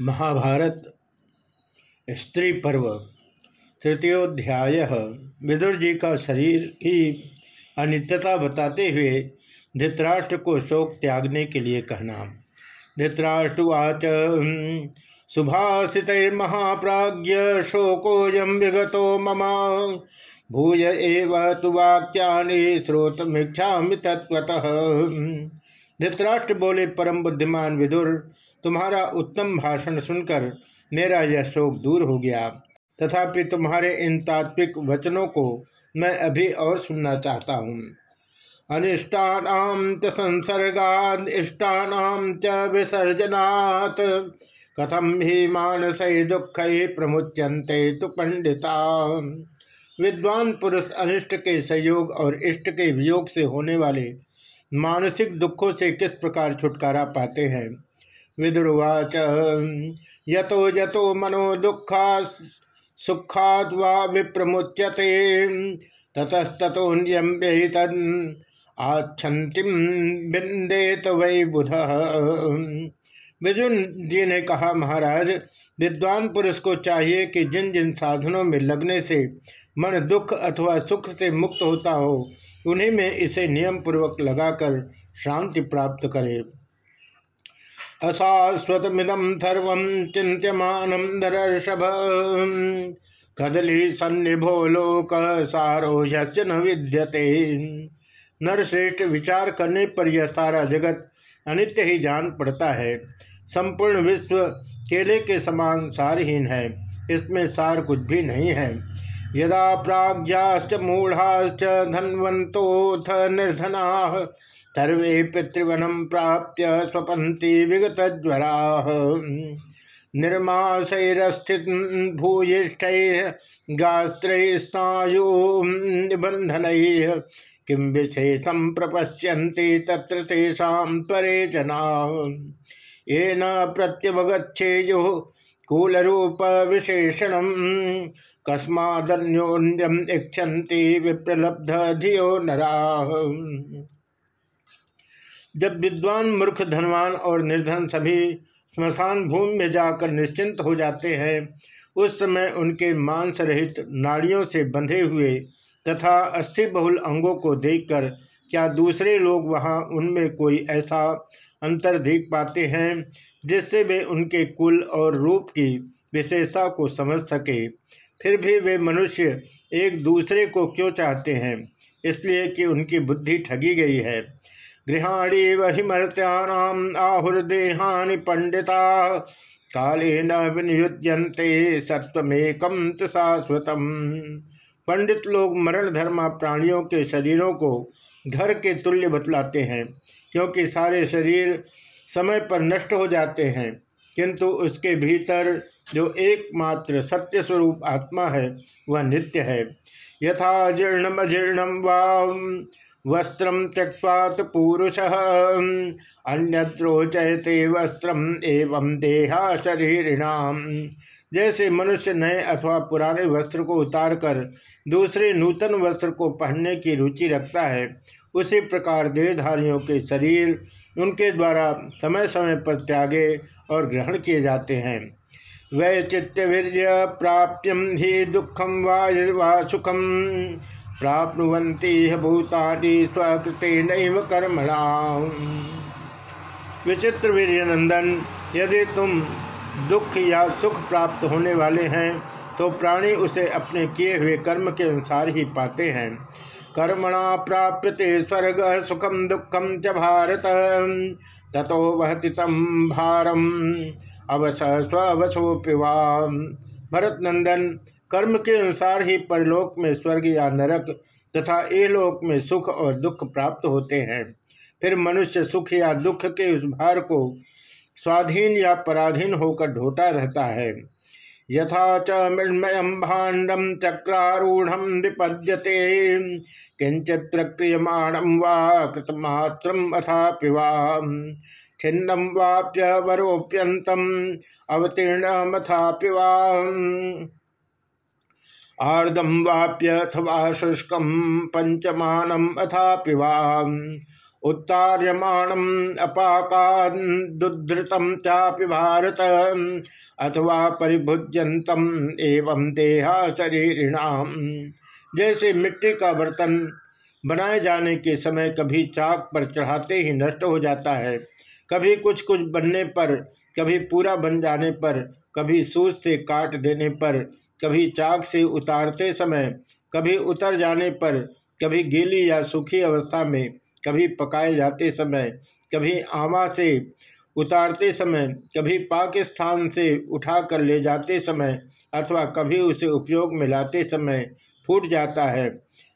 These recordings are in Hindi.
महाभारत, स्त्री पर्व, तृतीयोध्याय, विदुर जी का शरीर की अनित्यता बताते हुए धृतराष्ट्र को शोक त्यागने के लिए कहना। धृतराष्ट्रवाच सुभाषित महाप्राज्य शोकोयम विगतो मम। भूय एव तु वाक्या श्रोतमीक्षा तत्वतः धृतराष्ट्र बोले, परम बुद्धिमान विदुर तुम्हारा उत्तम भाषण सुनकर मेरा यह शोक दूर हो गया। तथापि तुम्हारे इन तात्विक वचनों को मैं अभी और सुनना चाहता हूँ। अनिष्टानाम च संसर्गाद इष्टानाम च विसर्जनात्। कथम ही मानस दुख प्रमुच्यंते तो पंडिता विद्वान पुरुष अनिष्ट के सहयोग और इष्ट के वियोग से होने वाले मानसिक दुखों से किस प्रकार छुटकारा पाते हैं? विदुर्वाच। यतो यतो मनो दुखा सुखाद विप्रमुच्यते। ततस्तोन्यम व्यहित आच्छन्तिम बिंदेत वै बुध। विजुन जी ने कहा, महाराज, विद्वान पुरुष को चाहिए कि जिन जिन साधनों में लगने से मन दुख अथवा सुख से मुक्त होता हो, उन्हीं में इसे नियम पूर्वक लगाकर शांति प्राप्त करे। अशाश्वतमिदम सर्व चिंत्यमान नरषभ कदली सन्निभो लोक सारो न विद्यते। नरश्रेष्ठ विचार करने पर यह सारा जगत अनित्य ही जान पड़ता है। संपूर्ण विश्व केले के समान सारहीन है। इसमें सार कुछ भी नहीं है। यदा प्राज्ञाश्च मूढ़ाश्च धनवंतोथ निर्धना, सर्वे पितृवनम प्राप्य स्वपंती विगत ज्वरा निर्माशरस्थित भूयिष्ठ गास्त्रस्नायुबंधन किम विशेषम प्रपश्यन्ति तत्र तेषां परे जना। ये न प्रत्यवगछेयु कूलरूप विशेषण कस्मादन्योन्यम इच्छन्ति विप्रलब्ध धियो नरा। जब विद्वान, मूर्ख, धनवान और निर्धन सभी स्मशान भूमि में जाकर निश्चिंत हो जाते हैं, उस समय उनके मांस रहित नाड़ियों से बंधे हुए तथा अस्थि बहुल अंगों को देखकर क्या दूसरे लोग वहाँ उनमें कोई ऐसा अंतर देख पाते हैं, जिससे वे उनके कुल और रूप की विशेषता को समझ सके? फिर भी वे मनुष्य एक दूसरे को क्यों चाहते हैं? इसलिए कि उनकी बुद्धि ठगी गई है। गृहाणी वहिमर्त्याम आहुर्देहानि पंडिता। काले न विनियुज्यंते सत्वमेकम शाश्वतम। पंडित लोग मरण धर्मा प्राणियों के शरीरों को घर के तुल्य बतलाते हैं, क्योंकि सारे शरीर समय पर नष्ट हो जाते हैं, किंतु उसके भीतर जो एकमात्र सत्य स्वरूप आत्मा है, वह नित्य है। यथा जीर्णम अजीर्णम व वस्त्र त्यक्वात पुरुष अन्यत्रोचयते वस्त्र एवं देहा शरीरिणाम। जैसे मनुष्य नए अथवा पुराने वस्त्र को उतारकर दूसरे नूतन वस्त्र को पहनने की रुचि रखता है, उसी प्रकार देहधारियों के शरीर उनके द्वारा समय समय पर त्यागे और ग्रहण किए जाते हैं। वैचित्यवीर प्राप्यम ही दुखम वा सुखम प्राप्नुवंती भूतानि स्वकृते नैव कर्मणा। विचित्र वीरनंदन यदि तुम दुख या सुख प्राप्त होने वाले हैं तो प्राणी उसे अपने किए हुए कर्म के अनुसार ही पाते हैं। कर्मणा प्राप्यते स्वर्ग सुखम दुखम च भारत ततो वहति तम भारम। अवस स्वसो पिवा भरत नंदन कर्म के अनुसार ही परलोक में स्वर्ग या नरक तथा एलोक में सुख और दुख प्राप्त होते हैं। फिर मनुष्य सुख या दुख के उस भार को स्वाधीन या पराधीन होकर ढोता रहता है। यथा च मृण्मय भाण्डम चक्रारूढ़ विपद्यते। किंचित प्रक्रियमाणम वा छिन्नम वाप्य वरोप्यंतम अवतीर्ण मथा पिवा आर्दम वाप्यथवा शुष्कम पंचमानम अथा उत्तार्यमाणम अपाकादुद्धृतम चापि भारत, अथवा परिभुजंतम एवं देहा शरीरिणाम जैसे मिट्टी का बर्तन बनाए जाने के समय कभी चाक पर चढ़ाते ही नष्ट हो जाता है। कभी कुछ कुछ बनने पर, कभी पूरा बन जाने पर, कभी सूच से काट देने पर, कभी चाक से उतारते समय, कभी उतर जाने पर, कभी गीली या सूखी अवस्था में कभी पकाए जाते समय, कभी आमा से उतारते समय, कभी पाकिस्तान से उठा कर ले जाते समय अथवा कभी उसे उपयोग में लाते समय फूट जाता है।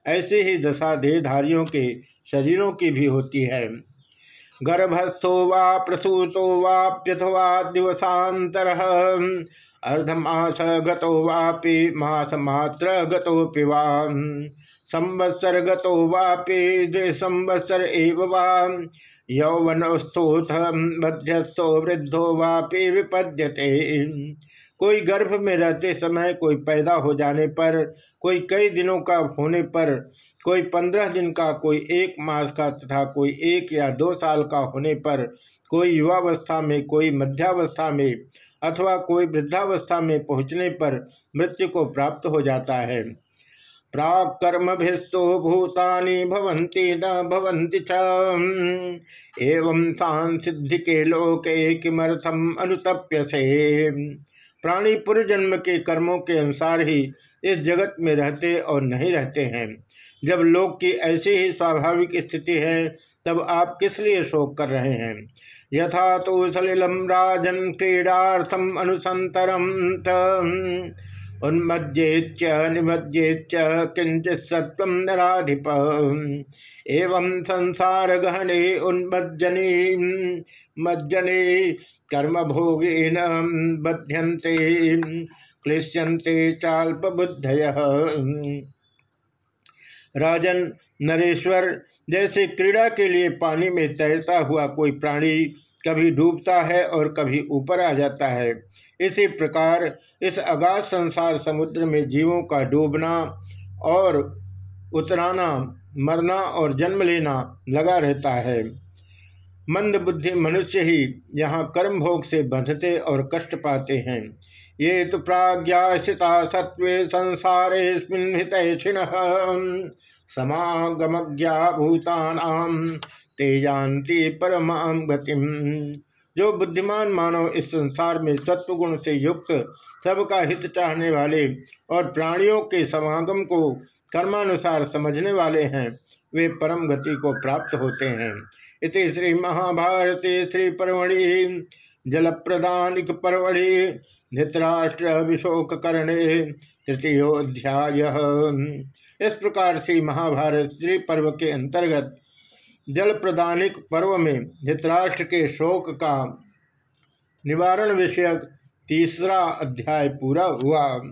ऐसे ही दशा देहधारियों के शरीरों की भी होती है। गर्भस्थो वा प्रसूतो वाप्यथवा दिवसांतर अर्धमास गतो वापि मास मात्र गतोपि वा संवत्सर गतो वापि एव यौवनस्थोथ मध्यस्थो वृद्धो वापि विपद्यते। कोई गर्भ में रहते समय कोई पैदा हो जाने पर, कोई कई दिनों का होने पर, कोई पंद्रह दिन का, कोई एक मास का तथा कोई एक या दो साल का होने पर, कोई युवावस्था में, कोई मध्यावस्था में अथवा कोई वृद्धावस्था में पहुँचने पर मृत्यु को प्राप्त हो जाता है। प्राक कर्म भिस्तो भवन्ति न एवं सांसिद्धि के लोके किमर्थम अनुतप्यसे। प्राणी पूर्व जन्म के कर्मों के अनुसार ही इस जगत में रहते और नहीं रहते हैं। जब लोक की ऐसी ही स्वाभाविक स्थिति है, तब आप किस लिए शोक कर रहे हैं? यथा तो सलिलम राजन क्रीडार्थम अनुसंतरम किंचित सत्व एवं संसार गहने उन्मज्जनी, मज्जने कर्म भोगेन चाल्प बुद्धय राजन नरेश्वर जैसे क्रीड़ा के लिए पानी में तैरता हुआ कोई प्राणी कभी डूबता है और कभी ऊपर आ जाता है। इसी प्रकार इस अगाध संसार समुद्र में जीवों का डूबना और उतराना, मरना और जन्म लेना लगा रहता है। मंद बुद्धि मनुष्य ही यहाँ कर्म भोग से बंधते और कष्ट पाते हैं। ये तो प्राज्ञा स्थिता सत्व संसारे हितैषिण समागमज्ञा भूतानाम तेजांति परमाम गतिम जो बुद्धिमान मानव इस संसार में सत्वगुण से युक्त सबका हित चाहने वाले और प्राणियों के समागम को कर्मानुसार समझने वाले हैं, वे परम गति को प्राप्त होते हैं। इति श्री महाभारती श्री परमणि जल प्रदानिक परमणि धृतराष्ट्र विशोक करणे तृतीयोध्याय इस प्रकार से महाभारत श्री पर्व के अंतर्गत जल प्रदानिक पर्व में धृतराष्ट्र के शोक का निवारण विषयक तीसरा अध्याय पूरा हुआ।